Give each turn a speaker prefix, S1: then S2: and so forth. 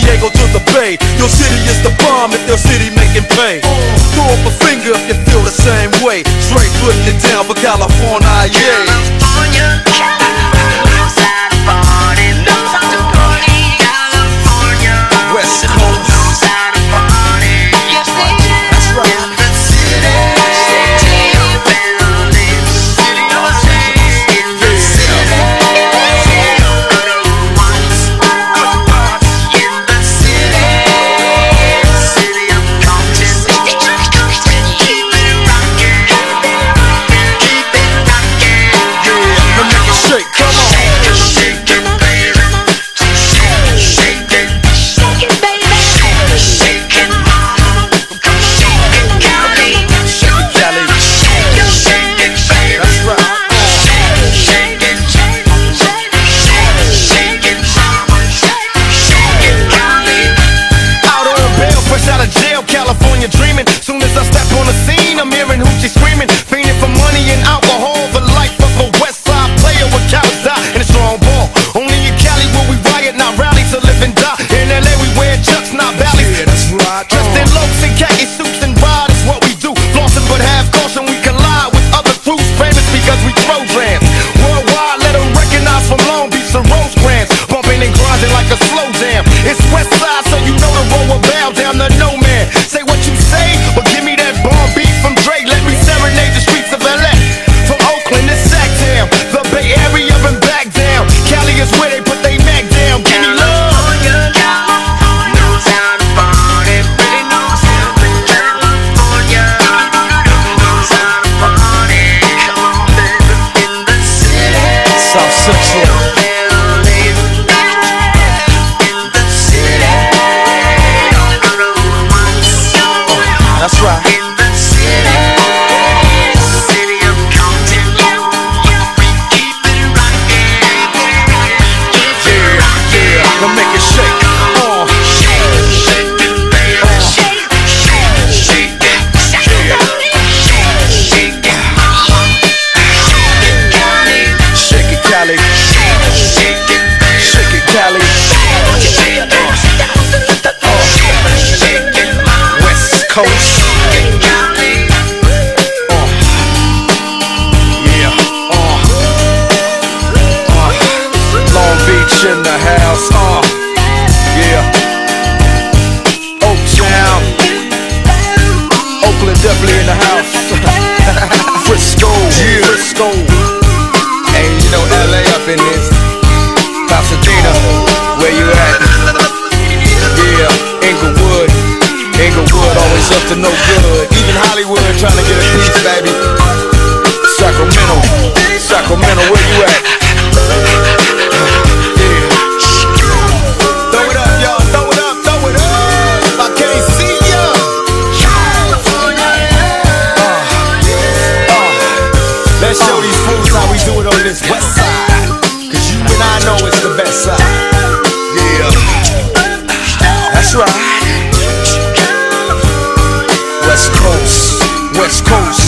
S1: Diego to the Bay. Your city is the bomb if your city making pay. Throw up a finger if you feel the same way. Straight putting it down for California, yeah.
S2: Khaki suits and ride is what we do. Flossing but have caution, we collide with other crews. Famous because we throw drams. Worldwide, let them recognize from Long Beach to Rosecrans. Bumping and grinding like a slow jam. It's West Side, so you know the road will bow down to no
S1: in the house. Uh. Yeah. Oaktown. Oakland definitely in the house. Frisco. Frisco.
S2: Hey, you know LA up in this. Pasadena, where you at? Yeah, Inglewood. Inglewood always up to no good. Even Hollywood trying to get a piece, baby.
S1: Sacramento. Sacramento, where you at?
S2: It on this west side. Cause you and I know it's the best side.
S1: Yeah. That's right. West Coast. West Coast.